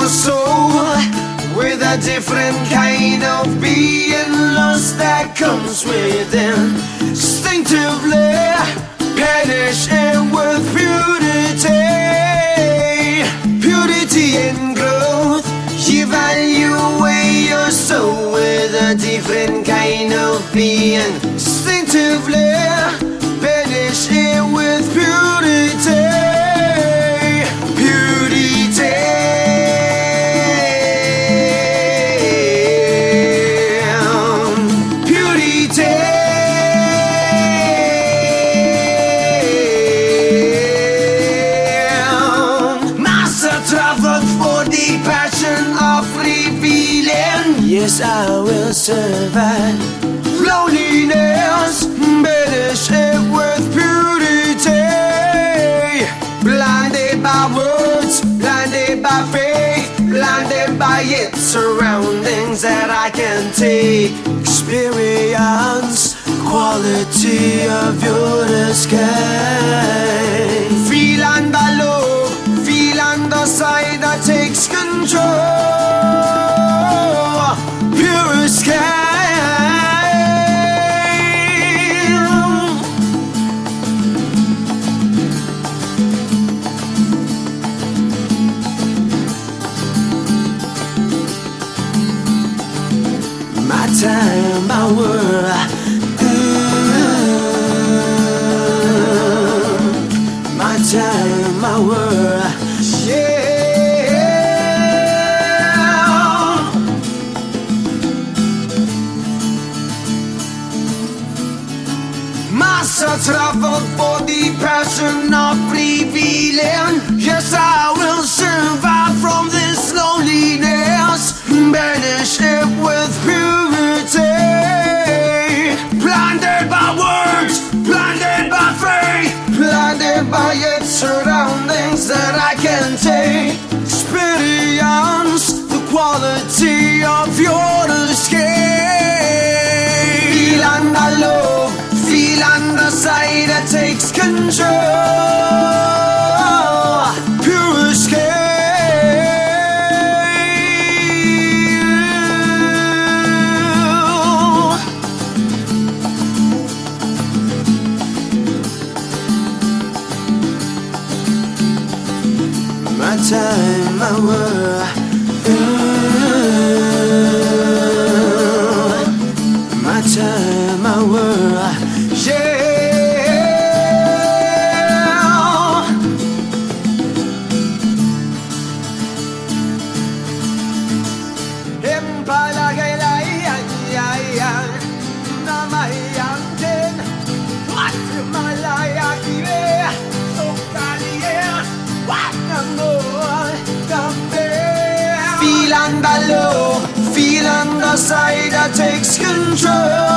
your soul with a different kind of being lost that comes within. Instinctively, perishing with purity, purity and growth. Evaluate your soul with a different kind of being. Instinctively, Yes, I will survive. Loneliness, battleship with purity. Blinded by words, blinded by faith, blinded by its surroundings that I can take. Experience quality of your escape. Traveled for the passion of revealing. Yes, I will your escape. Under love, feel under sight that takes control. Pure escape. my time, my world. Side that takes control.